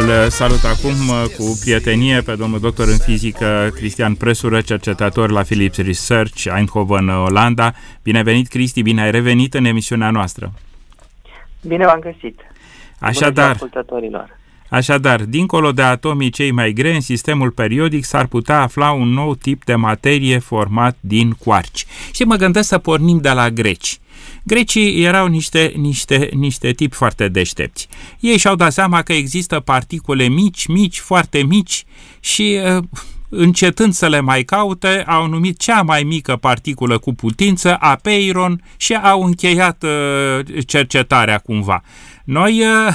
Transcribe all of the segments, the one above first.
Îl salut acum uh, cu prietenie pe domnul doctor în fizică Cristian Presură, cercetător la Philips Research, Eindhoven, Olanda. Bine venit, Cristi, bine ai revenit în emisiunea noastră. Bine v-am găsit. Așadar, Așadar, dincolo de atomii cei mai grei, în sistemul periodic s-ar putea afla un nou tip de materie format din quarci. Și mă gândesc să pornim de la greci. Grecii erau niște, niște, niște tipi foarte deștepți. Ei și-au dat seama că există particule mici, mici, foarte mici și uh, încetând să le mai caute, au numit cea mai mică particulă cu putință, apeiron, și au încheiat uh, cercetarea cumva. Noi uh,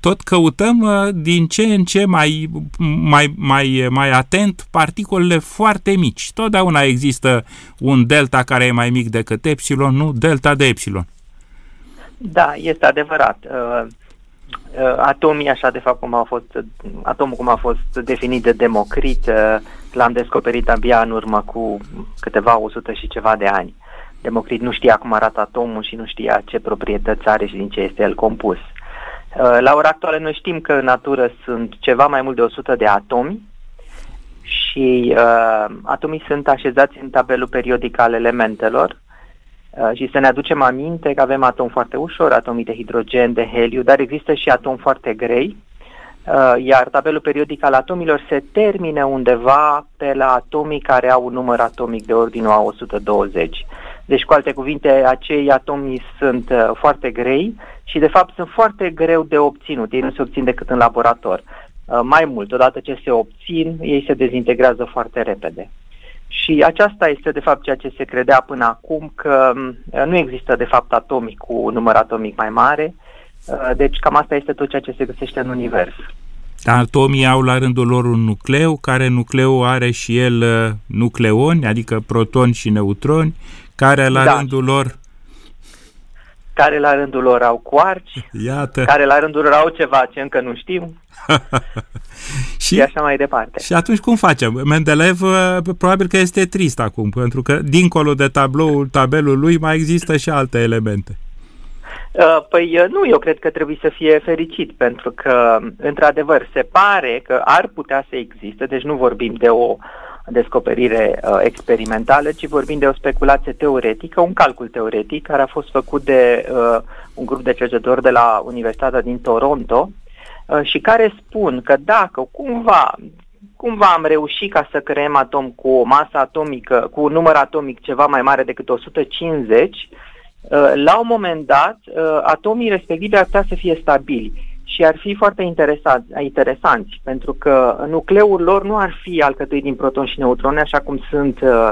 tot căutăm uh, din ce în ce mai, mai, mai, mai atent particulele foarte mici. Totdeauna există un delta care e mai mic decât epsilon, nu delta de epsilon. Da, este adevărat. Uh, atomii, așa de fapt cum a fost, atomul cum a fost definit de Democrit, l-am descoperit abia în urmă cu câteva o sută și ceva de ani. Democrit nu știa cum arată atomul și nu știa ce proprietăți are și din ce este el compus. Uh, la ora actuală noi știm că în natură sunt ceva mai mult de 100 de atomi și uh, atomii sunt așezați în tabelul periodic al elementelor uh, și să ne aducem aminte că avem atomi foarte ușor, atomii de hidrogen, de heliu, dar există și atomi foarte grei, uh, iar tabelul periodic al atomilor se termine undeva pe la atomii care au un număr atomic de ordinul a 120. Deci, cu alte cuvinte, acei atomi sunt uh, foarte grei și, de fapt, sunt foarte greu de obținut. Ei nu se obțin decât în laborator. Uh, mai mult, odată ce se obțin, ei se dezintegrează foarte repede. Și aceasta este, de fapt, ceea ce se credea până acum, că uh, nu există, de fapt, atomi cu număr atomic mai mare. Uh, deci, cam asta este tot ceea ce se găsește în univers. Atomii au la rândul lor un nucleu, care nucleu are și el uh, nucleoni, adică protoni și neutroni, care la da. rândul lor care la rândul lor au coarci, Iată. care la rândul lor au ceva ce încă nu știm și, și așa mai departe. Și atunci cum facem? Mendeleev uh, probabil că este trist acum, pentru că dincolo de tabloul tabelul lui mai există și alte elemente. Uh, păi uh, nu, eu cred că trebuie să fie fericit, pentru că, într-adevăr, se pare că ar putea să existe, deci nu vorbim de o descoperire uh, experimentală, ci vorbim de o speculație teoretică, un calcul teoretic care a fost făcut de uh, un grup de cercetători de la Universitatea din Toronto uh, și care spun că dacă cumva cumva am reușit ca să creăm atom cu o masă atomică, cu un număr atomic ceva mai mare decât 150, uh, la un moment dat, uh, atomii respectivi ar putea să fie stabili și ar fi foarte interesat, interesanți, pentru că nucleul lor nu ar fi alcătuit din protoni și neutroni, așa cum sunt uh,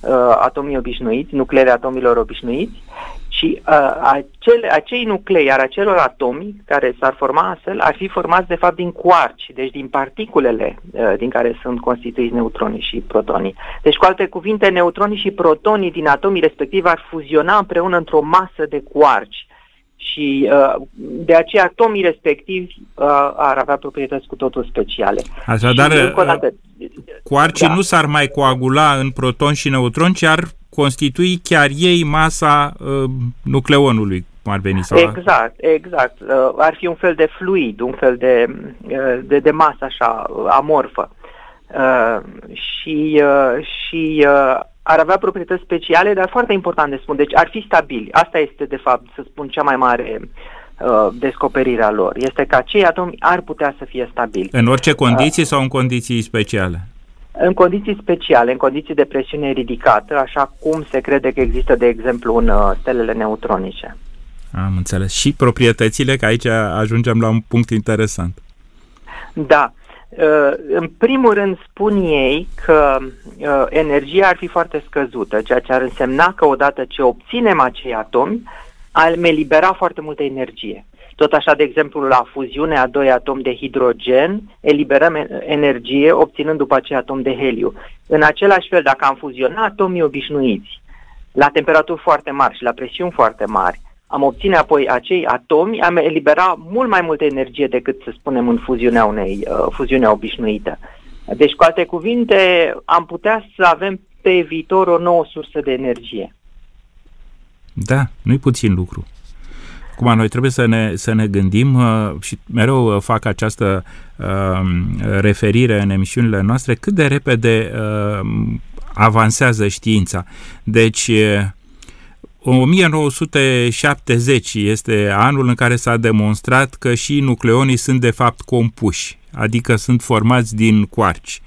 uh, atomii obișnuiți, nucleele atomilor obișnuiți, ci uh, acele, acei nuclei, iar acelor atomi care s-ar forma astfel, ar fi formați de fapt din quarci, deci din particulele uh, din care sunt constituiți neutronii și protonii. Deci, cu alte cuvinte, neutronii și protonii din atomii respectiv ar fuziona împreună într-o masă de quarci și uh, de aceea atomii respectivi uh, ar avea proprietăți cu totul speciale. Așadar, și, dată, coarcii da. nu s-ar mai coagula în protoni și neutroni, ci ar constitui chiar ei masa uh, nucleonului, cum ar veni. Sau exact, exact. Uh, ar fi un fel de fluid, un fel de, uh, de, de masă așa, amorfă. Uh, și uh, și uh, ar avea proprietăți speciale, dar foarte important de spun. Deci ar fi stabili. Asta este, de fapt, să spun, cea mai mare uh, descoperire a lor. Este că acei atomi ar putea să fie stabili. În orice condiții uh, sau în condiții speciale? În condiții speciale, în condiții de presiune ridicată, așa cum se crede că există, de exemplu, în uh, stelele neutronice. Am înțeles. Și proprietățile, că aici ajungem la un punct interesant. Da. Uh, în primul rând spun ei că uh, energia ar fi foarte scăzută, ceea ce ar însemna că odată ce obținem acei atomi, am elibera foarte multă energie. Tot așa, de exemplu, la fuziune a doi atomi de hidrogen, eliberăm energie obținând după aceea atom de heliu. În același fel, dacă am fuziona atomii obișnuiți la temperaturi foarte mari și la presiuni foarte mari, am obține apoi acei atomi, am elibera mult mai multă energie decât, să spunem, în fuziunea unei uh, fuziunea obișnuită. Deci, cu alte cuvinte, am putea să avem pe viitor o nouă sursă de energie. Da, nu-i puțin lucru. Acum noi trebuie să ne, să ne gândim uh, și mereu fac această uh, referire în emisiunile noastre cât de repede uh, avansează știința. Deci 1970 este anul în care s-a demonstrat că și nucleonii sunt de fapt compuși, adică sunt formați din quarci.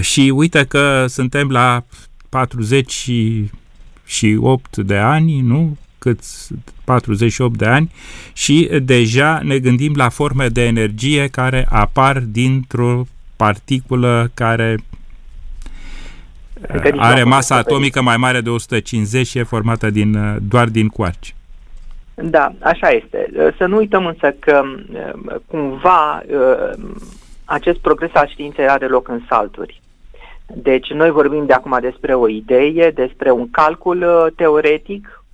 Și uite că suntem la 48 de ani, nu? Cât 48 de ani și deja ne gândim la forme de energie care apar dintr-o particulă care adică are masa atomică mai mare de 150 și e formată din, doar din quarci. Da, așa este. Să nu uităm însă că cumva acest progres al științei are loc în salturi. Deci noi vorbim de acum despre o idee, despre un calcul uh, teoretic,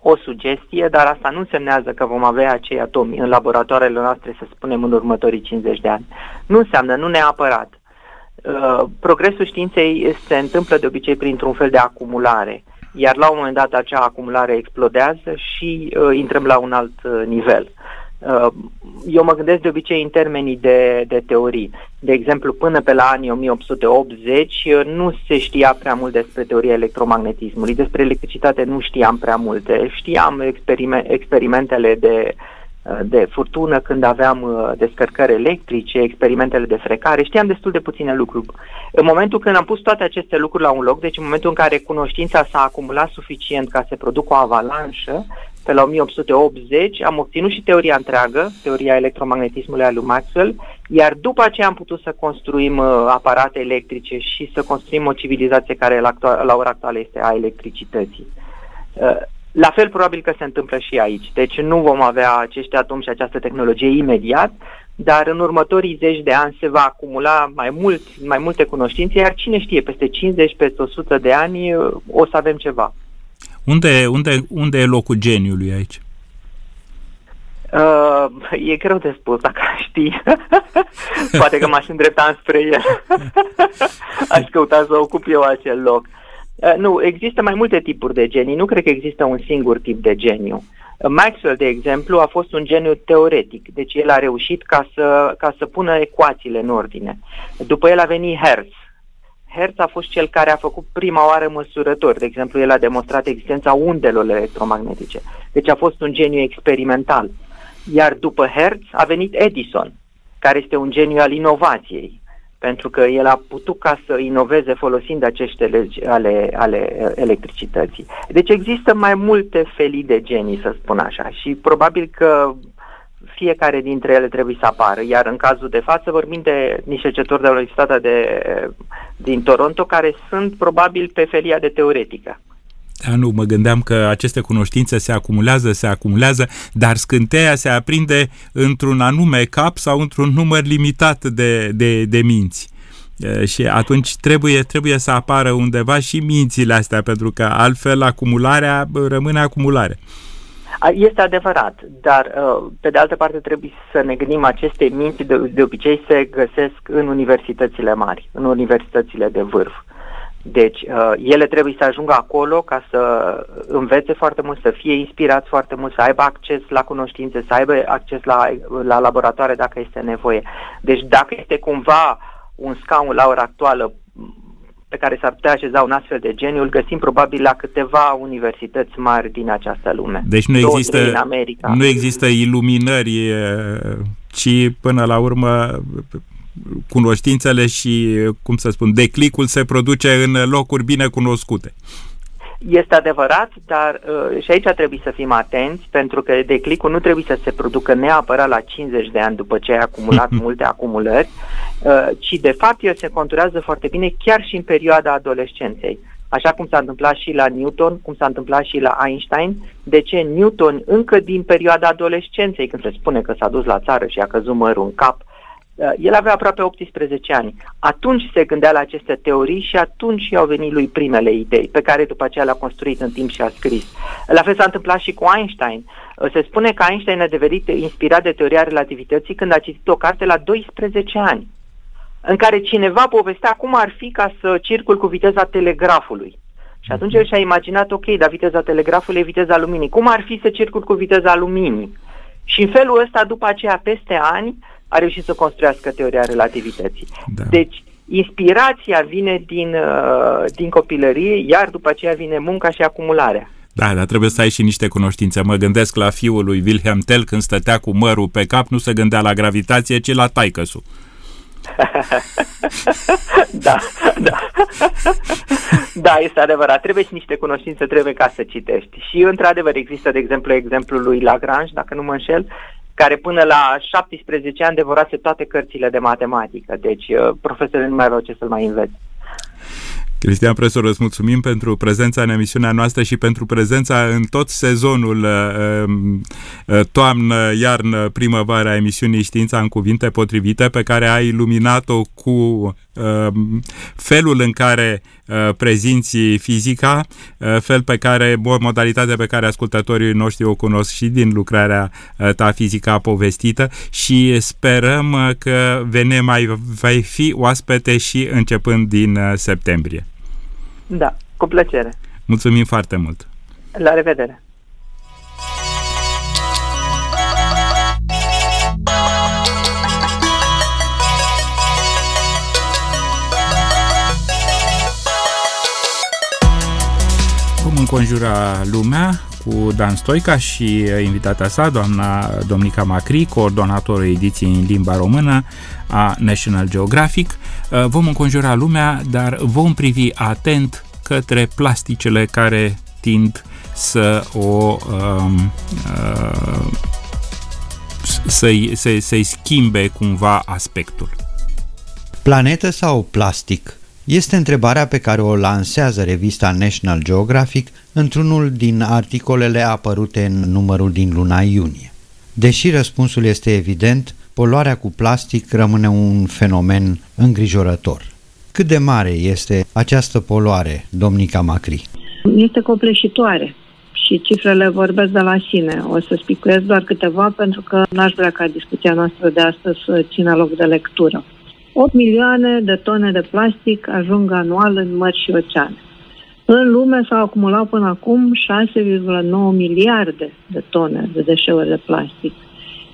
o sugestie, dar asta nu însemnează că vom avea acei atomi în laboratoarele noastre, să spunem, în următorii 50 de ani. Nu înseamnă, nu neapărat. Uh, progresul științei se întâmplă de obicei printr-un fel de acumulare, iar la un moment dat acea acumulare explodează și uh, intrăm la un alt uh, nivel. Uh, eu mă gândesc de obicei în termenii de, de teorii. De exemplu, până pe la anii 1880 uh, nu se știa prea mult despre teoria electromagnetismului. Despre electricitate nu știam prea multe. Știam experime, experimentele de, uh, de furtună când aveam descărcări electrice, experimentele de frecare. Știam destul de puține lucruri. În momentul când am pus toate aceste lucruri la un loc, deci în momentul în care cunoștința s-a acumulat suficient ca să producă o avalanșă, pe la 1880, am obținut și teoria întreagă, teoria electromagnetismului al lui Maxwell, iar după aceea am putut să construim uh, aparate electrice și să construim o civilizație care la, actual, la ora actuală este a electricității. Uh, la fel probabil că se întâmplă și aici. Deci nu vom avea acești atomi și această tehnologie imediat, dar în următorii zeci de ani se va acumula mai mult, mai multe cunoștințe, iar cine știe, peste 50, peste 100 de ani uh, o să avem ceva. Unde, unde, unde e locul geniului aici? Uh, e greu de spus dacă știi. Poate că m-aș îndrepta spre el. Aș căuta să ocup eu acel loc. Uh, nu, există mai multe tipuri de genii. Nu cred că există un singur tip de geniu. Uh, Maxwell, de exemplu, a fost un geniu teoretic, deci el a reușit ca să, ca să pună ecuațiile în ordine. După el a venit Hertz, Hertz a fost cel care a făcut prima oară măsurători. De exemplu, el a demonstrat existența undelor electromagnetice. Deci a fost un geniu experimental. Iar după Hertz a venit Edison, care este un geniu al inovației, pentru că el a putut ca să inoveze folosind aceste legi ale, ale electricității. Deci există mai multe felii de genii, să spun așa, și probabil că fiecare dintre ele trebuie să apară, iar în cazul de față vorbim de niște cercetători de la Universitatea de, din Toronto care sunt probabil pe felia de teoretică. Da, nu, mă gândeam că aceste cunoștințe se acumulează, se acumulează, dar scânteia se aprinde într-un anume cap sau într-un număr limitat de, de, de minți. Și atunci trebuie, trebuie să apară undeva și mințile astea, pentru că altfel acumularea rămâne acumulare. Este adevărat, dar uh, pe de altă parte trebuie să ne gândim aceste minți de, de obicei se găsesc în universitățile mari, în universitățile de vârf. Deci, uh, ele trebuie să ajungă acolo ca să învețe foarte mult, să fie inspirați foarte mult, să aibă acces la cunoștințe, să aibă acces la, la laboratoare dacă este nevoie. Deci, dacă este cumva un scaun la ora actuală pe care s-ar putea așeza un astfel de geniu, îl găsim probabil la câteva universități mari din această lume. Deci nu există, în America. nu există iluminări, ci până la urmă cunoștințele și, cum să spun, declicul se produce în locuri bine cunoscute. Este adevărat, dar uh, și aici trebuie să fim atenți, pentru că declicul nu trebuie să se producă neapărat la 50 de ani după ce ai acumulat multe acumulări, uh, ci de fapt el se conturează foarte bine chiar și în perioada adolescenței. Așa cum s-a întâmplat și la Newton, cum s-a întâmplat și la Einstein. De ce Newton, încă din perioada adolescenței, când se spune că s-a dus la țară și a căzut mărul în cap, Uh, el avea aproape 18 ani. Atunci se gândea la aceste teorii și atunci i-au venit lui primele idei, pe care după aceea le-a construit în timp și a scris. La fel s-a întâmplat și cu Einstein. Uh, se spune că Einstein a devenit inspirat de teoria relativității când a citit o carte la 12 ani, în care cineva povestea cum ar fi ca să circul cu viteza telegrafului. Și atunci el și-a imaginat, ok, dar viteza telegrafului e viteza luminii. Cum ar fi să circul cu viteza luminii? Și în felul ăsta, după aceea, peste ani, a reușit să construiască teoria relativității. Da. Deci, inspirația vine din, uh, din copilărie, iar după aceea vine munca și acumularea. Da, dar trebuie să ai și niște cunoștințe. Mă gândesc la fiul lui Wilhelm Tell când stătea cu mărul pe cap, nu se gândea la gravitație, ci la taicăsul. da, da. da, este adevărat. Trebuie și niște cunoștințe, trebuie ca să citești. Și, într-adevăr, există, de exemplu, exemplul lui Lagrange, dacă nu mă înșel, care până la 17 ani devorase toate cărțile de matematică. Deci, uh, profesorii nu mai aveau ce să-l mai învețe. Cristian Presor, îți mulțumim pentru prezența în emisiunea noastră și pentru prezența în tot sezonul uh, um, uh, toamnă, iarnă, primăvară a emisiunii Știința în cuvinte potrivite pe care ai iluminat-o cu uh, felul în care prezinți fizica, fel pe care, modalitatea pe care ascultătorii noștri o cunosc și din lucrarea ta fizica povestită și sperăm că vene mai vei fi oaspete și începând din septembrie. Da, cu plăcere. Mulțumim foarte mult. La revedere. Înconjura lumea cu Dan Stoica și invitata sa, doamna Domnica Macri, coordonatorul ediției în limba română a National Geographic. Vom înconjura lumea, dar vom privi atent către plasticele care tind să o um, uh, să-i, să, să-i schimbe cumva aspectul. Planetă sau plastic? Este întrebarea pe care o lansează revista National Geographic într-unul din articolele apărute în numărul din luna iunie. Deși răspunsul este evident, poluarea cu plastic rămâne un fenomen îngrijorător. Cât de mare este această poluare, domnica Macri? Este copleșitoare și cifrele vorbesc de la sine. O să spicuiesc doar câteva pentru că n-aș vrea ca discuția noastră de astăzi să țină loc de lectură. 8 milioane de tone de plastic ajung anual în mări și oceane. În lume s-au acumulat până acum 6,9 miliarde de tone de deșeuri de plastic.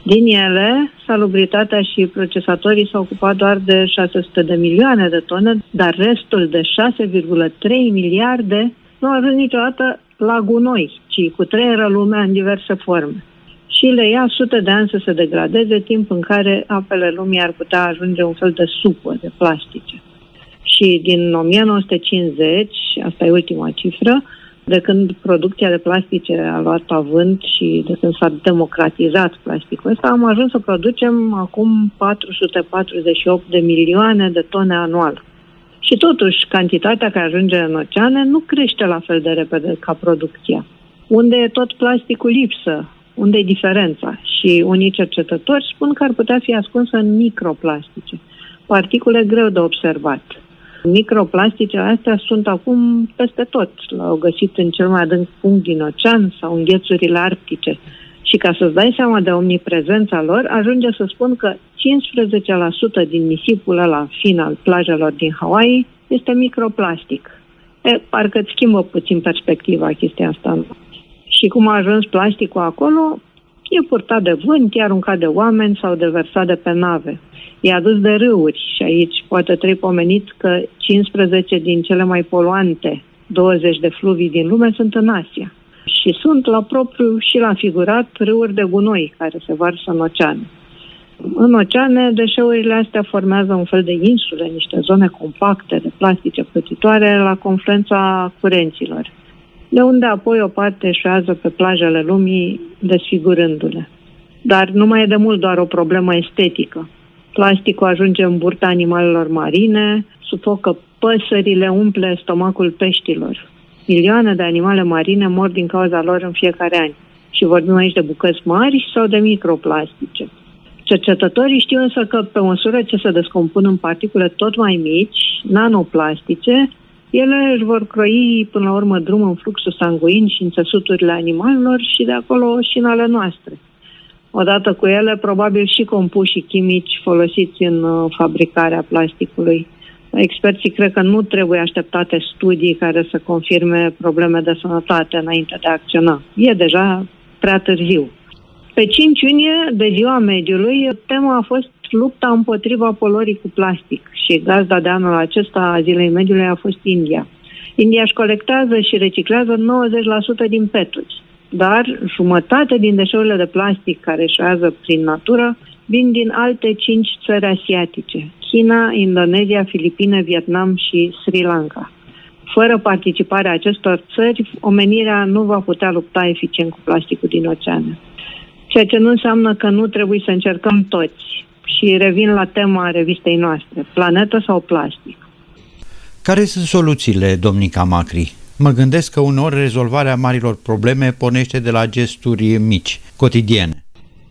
Din ele, salubritatea și procesatorii s-au ocupat doar de 600 de milioane de tone, dar restul de 6,3 miliarde nu au ajuns niciodată la gunoi, ci cu treieră lumea în diverse forme. Și le ia sute de ani să se degradeze, timp în care apele lumii ar putea ajunge un fel de supă de plastice. Și din 1950, asta e ultima cifră, de când producția de plastice a luat avânt și de când s-a democratizat plasticul ăsta, am ajuns să producem acum 448 de milioane de tone anual. Și totuși, cantitatea care ajunge în oceane nu crește la fel de repede ca producția. Unde e tot plasticul lipsă? Unde e diferența? Și unii cercetători spun că ar putea fi ascunsă în microplastice, particule greu de observat Microplasticele astea sunt acum peste tot. L-au găsit în cel mai adânc punct din ocean sau în ghețurile arctice. Și ca să-ți dai seama de omniprezența lor, ajunge să spun că 15% din nisipul ăla fin al plajelor din Hawaii este microplastic. E, parcă îți schimbă puțin perspectiva chestia asta. Și cum a ajuns plasticul acolo, e purtat de vânt, e aruncat de oameni sau deversat de pe nave. E adus de râuri și aici poate trebuie pomenit că 15 din cele mai poluante 20 de fluvii din lume sunt în Asia. Și sunt la propriu și la figurat râuri de gunoi care se varsă în oceane. În oceane, deșeurile astea formează un fel de insule, niște zone compacte de plastice plătitoare la confluența curenților de unde apoi o parte eșuează pe plajele lumii, desfigurându-le. Dar nu mai e de mult doar o problemă estetică. Plasticul ajunge în burta animalelor marine, sufocă păsările, umple stomacul peștilor. Milioane de animale marine mor din cauza lor în fiecare an. Și vorbim aici de bucăți mari sau de microplastice. Cercetătorii știu însă că pe măsură ce se descompun în particule tot mai mici, nanoplastice, ele își vor croi până la urmă drum în fluxul sanguin și în țesuturile animalelor și de acolo și în ale noastre. Odată cu ele, probabil și compuși chimici folosiți în uh, fabricarea plasticului. Experții cred că nu trebuie așteptate studii care să confirme probleme de sănătate înainte de a acționa. E deja prea târziu. Pe 5 iunie, de ziua mediului, tema a fost lupta împotriva polorii cu plastic și gazda de anul acesta a zilei mediului a fost India. India își colectează și reciclează 90% din peturi, dar jumătate din deșeurile de plastic care eșuează prin natură vin din alte cinci țări asiatice, China, Indonezia, Filipine, Vietnam și Sri Lanka. Fără participarea acestor țări, omenirea nu va putea lupta eficient cu plasticul din oceane. Ceea ce nu înseamnă că nu trebuie să încercăm toți. Și revin la tema revistei noastre, planetă sau plastic. Care sunt soluțiile, domnica Macri? Mă gândesc că uneori rezolvarea marilor probleme pornește de la gesturi mici, cotidiene.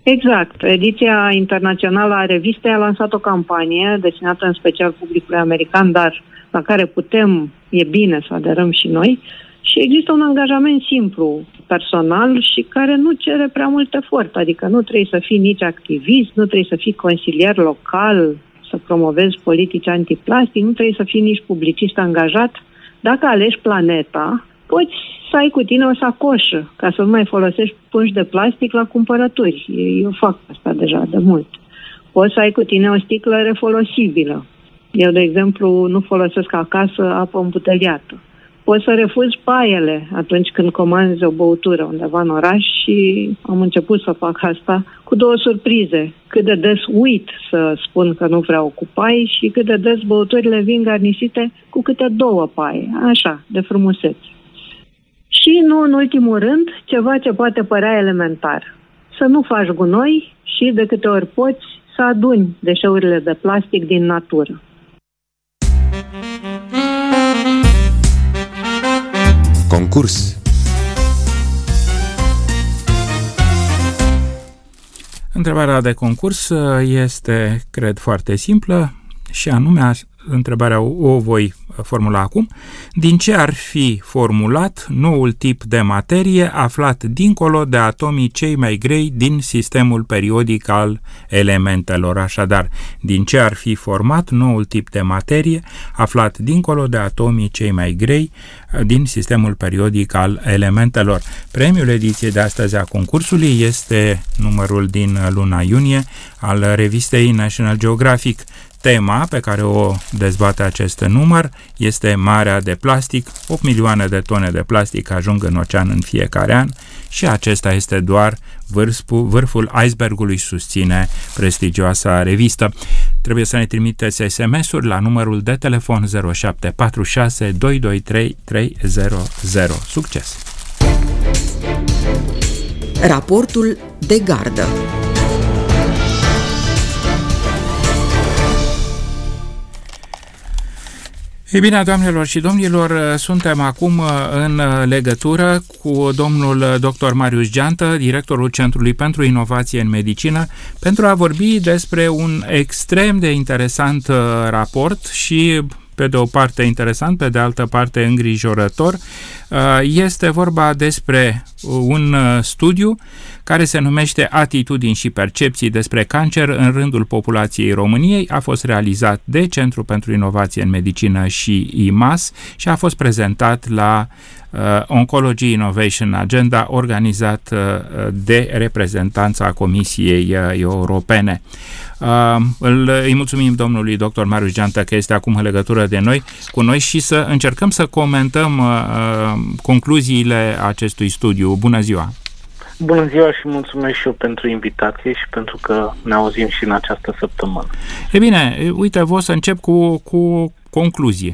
Exact. Ediția internațională a revistei a lansat o campanie destinată în special publicului american, dar la care putem, e bine să aderăm și noi. Și există un angajament simplu, personal și care nu cere prea mult efort. Adică nu trebuie să fii nici activist, nu trebuie să fii consilier local, să promovezi politici antiplastic, nu trebuie să fii nici publicist angajat. Dacă alegi planeta, poți să ai cu tine o sacoșă, ca să nu mai folosești pungi de plastic la cumpărături. Eu fac asta deja de mult. Poți să ai cu tine o sticlă refolosibilă. Eu, de exemplu, nu folosesc acasă apă îmbuteliată. Poți să refuzi paiele atunci când comanzi o băutură undeva în oraș și am început să fac asta cu două surprize. Cât de des uit să spun că nu vreau cu pai și cât de des băuturile vin garnisite cu câte două paie. Așa, de frumusețe. Și nu în ultimul rând, ceva ce poate părea elementar. Să nu faci gunoi și de câte ori poți să aduni deșeurile de plastic din natură. Concurs. Întrebarea de concurs este, cred, foarte simplă și anume întrebarea o voi formula acum, din ce ar fi formulat noul tip de materie aflat dincolo de atomii cei mai grei din sistemul periodic al elementelor. Așadar, din ce ar fi format noul tip de materie aflat dincolo de atomii cei mai grei din sistemul periodic al elementelor. Premiul ediției de astăzi a concursului este numărul din luna iunie al revistei National Geographic. Tema pe care o dezbate acest număr este marea de plastic. 8 milioane de tone de plastic ajung în ocean în fiecare an și acesta este doar vârful, vârful icebergului, susține prestigioasa revistă. Trebuie să ne trimiteți SMS-uri la numărul de telefon 0746 223 300. Succes! Raportul de gardă Ei bine, doamnelor și domnilor, suntem acum în legătură cu domnul dr. Marius Geantă, directorul Centrului pentru Inovație în Medicină, pentru a vorbi despre un extrem de interesant raport și pe de o parte interesant, pe de altă parte îngrijorător. Este vorba despre un studiu care se numește Atitudini și percepții despre cancer în rândul populației României. A fost realizat de Centrul pentru Inovație în Medicină și IMAS și a fost prezentat la uh, Oncology Innovation Agenda organizat uh, de reprezentanța Comisiei uh, Europene. Uh, îl, îi mulțumim domnului dr. Marius Geantă că este acum în legătură de noi, cu noi și să încercăm să comentăm uh, uh concluziile acestui studiu. Bună ziua! Bună ziua și mulțumesc și eu pentru invitație și pentru că ne auzim și în această săptămână. E bine, uite, vă să încep cu, cu concluzie.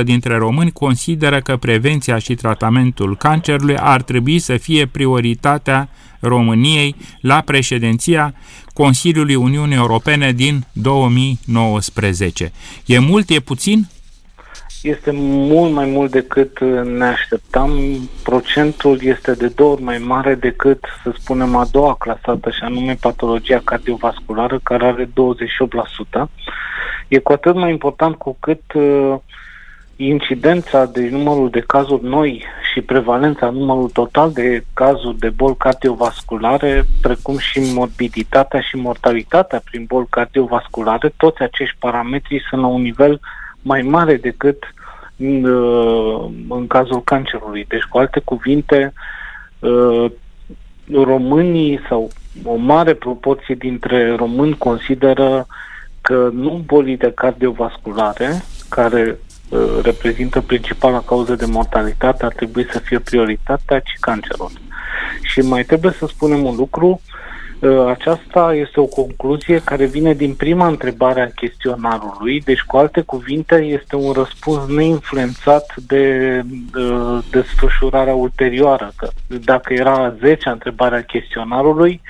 58% dintre români consideră că prevenția și tratamentul cancerului ar trebui să fie prioritatea României la președinția Consiliului Uniunii Europene din 2019. E mult, e puțin? Este mult mai mult decât ne așteptam. Procentul este de două ori mai mare decât, să spunem, a doua clasată, și anume patologia cardiovasculară, care are 28%. E cu atât mai important cu cât uh, incidența de numărul de cazuri noi și prevalența numărul total de cazuri de boli cardiovasculare, precum și morbiditatea și mortalitatea prin boli cardiovasculare, toți acești parametri sunt la un nivel mai mare decât în, uh, în cazul cancerului. Deci, cu alte cuvinte, uh, românii sau o mare proporție dintre români consideră că nu bolile cardiovasculare, care uh, reprezintă principala cauză de mortalitate, ar trebui să fie prioritatea, ci cancerul. Și mai trebuie să spunem un lucru, Ă, aceasta este o concluzie care vine din prima întrebare a chestionarului, deci cu alte cuvinte este un răspuns neinfluențat de uh, desfășurarea ulterioară. Că dacă era 10 întrebarea chestionarului,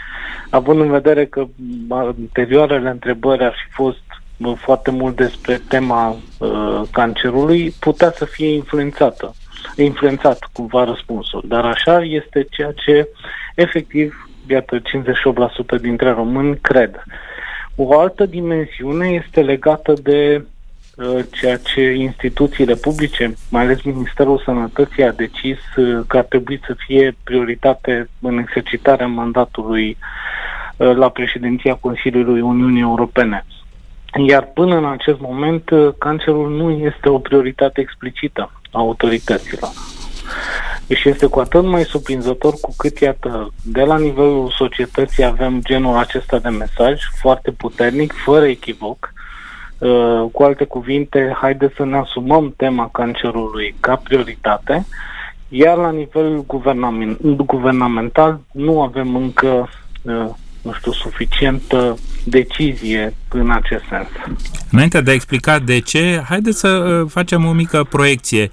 având în vedere că anterioarele întrebări ar fi fost foarte mult despre tema uh, cancerului, putea să fie influențată influențat cumva răspunsul. Dar așa este ceea ce efectiv iată, 58% dintre români cred. O altă dimensiune este legată de uh, ceea ce instituțiile publice, mai ales Ministerul Sănătății, a decis uh, că ar trebui să fie prioritate în exercitarea mandatului uh, la președinția Consiliului Uniunii Europene. Iar până în acest moment, uh, cancerul nu este o prioritate explicită a autorităților. Și este cu atât mai surprinzător cu cât, iată, de la nivelul societății avem genul acesta de mesaj foarte puternic, fără echivoc. Uh, cu alte cuvinte, haideți să ne asumăm tema cancerului ca prioritate, iar la nivel guvernamental nu avem încă uh, nu știu, suficientă decizie în acest sens. Înainte de a explica de ce, haideți să uh, facem o mică proiecție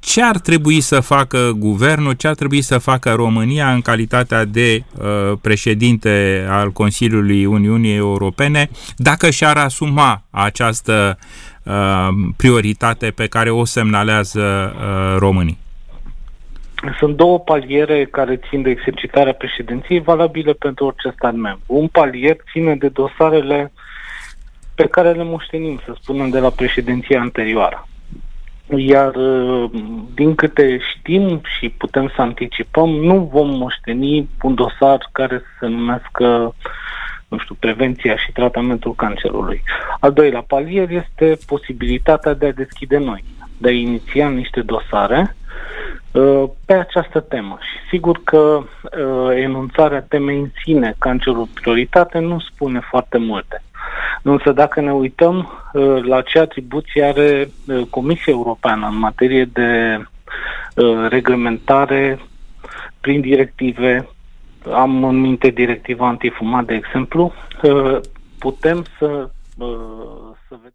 ce ar trebui să facă guvernul, ce ar trebui să facă România în calitatea de uh, președinte al Consiliului Uniunii Europene dacă și-ar asuma această uh, prioritate pe care o semnalează uh, românii? Sunt două paliere care țin de exercitarea președinției valabile pentru orice stat membru. Un palier ține de dosarele pe care le moștenim, să spunem, de la președinția anterioară. Iar uh, din câte știm și putem să anticipăm, nu vom moșteni un dosar care să se numească nu știu, prevenția și tratamentul cancerului. Al doilea palier este posibilitatea de a deschide noi, de a iniția niște dosare uh, pe această temă. Și sigur că uh, enunțarea temei în sine, cancerul prioritate, nu spune foarte multe. Însă dacă ne uităm uh, la ce atribuții are uh, Comisia Europeană în materie de uh, reglementare prin directive, am în minte directiva antifumat, de exemplu, putem să, să vedem